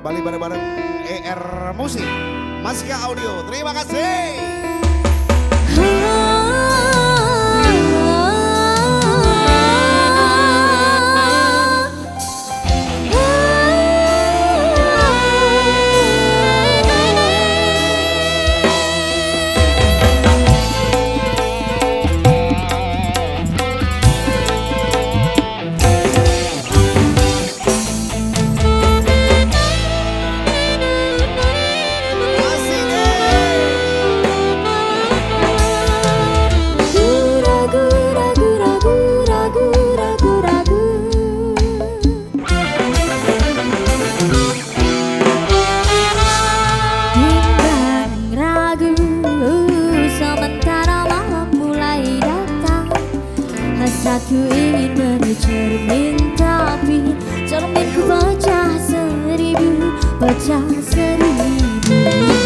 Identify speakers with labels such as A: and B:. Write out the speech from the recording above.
A: kembali bareng-bareng ER Musik Masika Audio. Terima kasih.
B: Ku ingin mandi cermin tapi cerminku pecah seribu, pecah seribu.